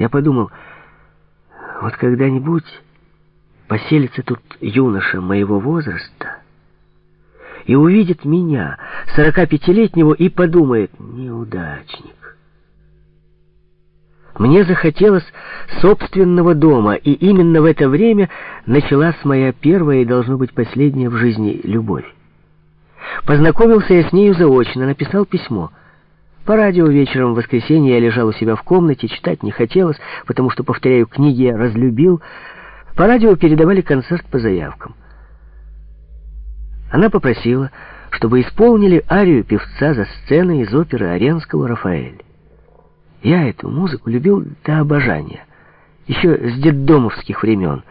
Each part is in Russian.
Я подумал, вот когда-нибудь поселится тут юноша моего возраста и увидит меня, 45-летнего, и подумает, неудачник. Мне захотелось собственного дома, и именно в это время началась моя первая и, должно быть, последняя в жизни любовь. Познакомился я с нею заочно, написал письмо. По радио вечером в воскресенье я лежал у себя в комнате, читать не хотелось, потому что, повторяю, книги я разлюбил. По радио передавали концерт по заявкам. Она попросила, чтобы исполнили арию певца за сценой из оперы Оренского «Рафаэль». Я эту музыку любил до обожания, еще с детдомовских времен.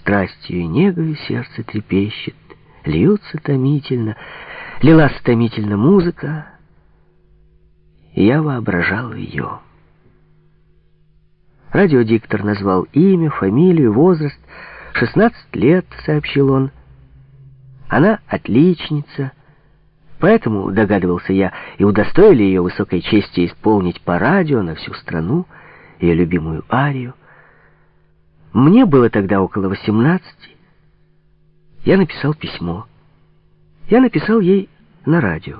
Страстью и негою сердце трепещет, льются томительно, лилась томительно музыка, и я воображал ее. Радиодиктор назвал имя, фамилию, возраст. «Шестнадцать лет», — сообщил он. «Она отличница». Поэтому, догадывался я, и удостоили ее высокой чести исполнить по радио на всю страну ее любимую арию. Мне было тогда около восемнадцати. Я написал письмо. Я написал ей на радио.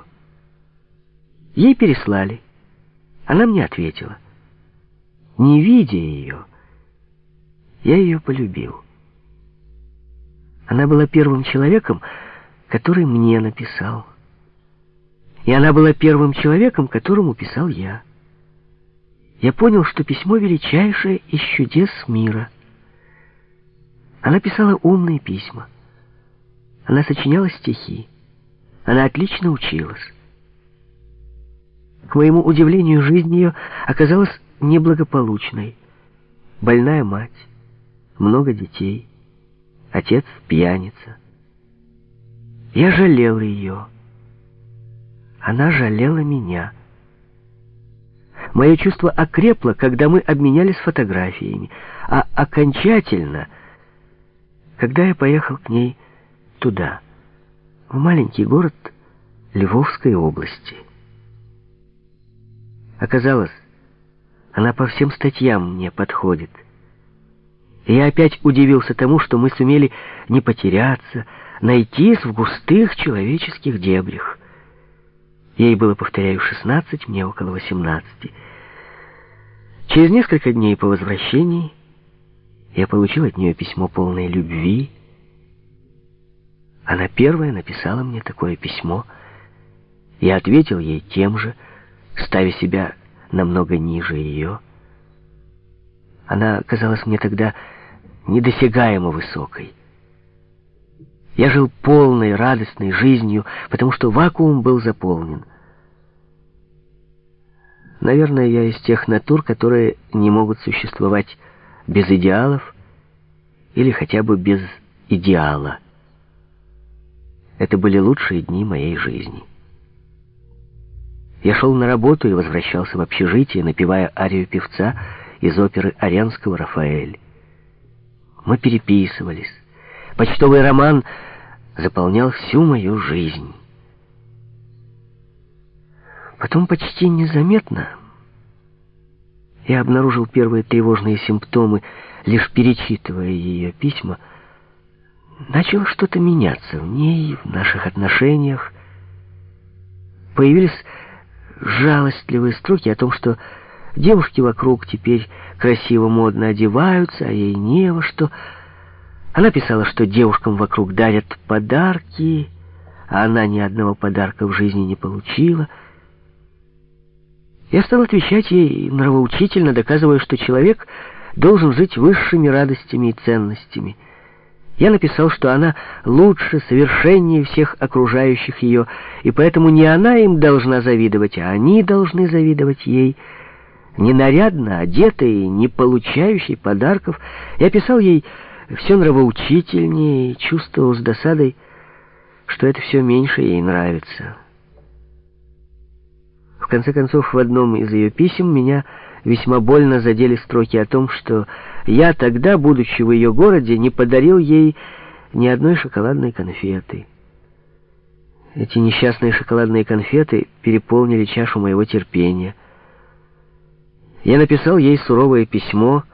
Ей переслали. Она мне ответила. Не видя ее, я ее полюбил. Она была первым человеком, который мне написал и она была первым человеком, которому писал я. Я понял, что письмо величайшее из чудес мира. Она писала умные письма. Она сочиняла стихи. Она отлично училась. К моему удивлению, жизнь ее оказалась неблагополучной. Больная мать, много детей, отец пьяница. Я жалел ее. Она жалела меня. Мое чувство окрепло, когда мы обменялись фотографиями, а окончательно, когда я поехал к ней туда, в маленький город Львовской области. Оказалось, она по всем статьям мне подходит. И я опять удивился тому, что мы сумели не потеряться, найтись в густых человеческих дебрях. Ей было, повторяю, 16, мне около 18. Через несколько дней по возвращении я получил от нее письмо полное любви. Она первая написала мне такое письмо. Я ответил ей тем же, ставя себя намного ниже ее. Она казалась мне тогда недосягаемо высокой. Я жил полной, радостной жизнью, потому что вакуум был заполнен. Наверное, я из тех натур, которые не могут существовать без идеалов или хотя бы без идеала. Это были лучшие дни моей жизни. Я шел на работу и возвращался в общежитие, напевая арию певца из оперы Оренского «Рафаэль». Мы переписывались. Почтовый роман заполнял всю мою жизнь. Потом почти незаметно я обнаружил первые тревожные симптомы, лишь перечитывая ее письма. Начало что-то меняться в ней, в наших отношениях. Появились жалостливые строки о том, что девушки вокруг теперь красиво, модно одеваются, а ей не во что... Она писала, что девушкам вокруг дарят подарки, а она ни одного подарка в жизни не получила. Я стал отвечать ей нравоучительно, доказывая, что человек должен жить высшими радостями и ценностями. Я написал, что она лучше, совершеннее всех окружающих ее, и поэтому не она им должна завидовать, а они должны завидовать ей. Не нарядно одетой, не получающей подарков, я писал ей все нравоучительнее и чувствовал с досадой, что это все меньше ей нравится. В конце концов, в одном из ее писем меня весьма больно задели строки о том, что я тогда, будучи в ее городе, не подарил ей ни одной шоколадной конфеты. Эти несчастные шоколадные конфеты переполнили чашу моего терпения. Я написал ей суровое письмо,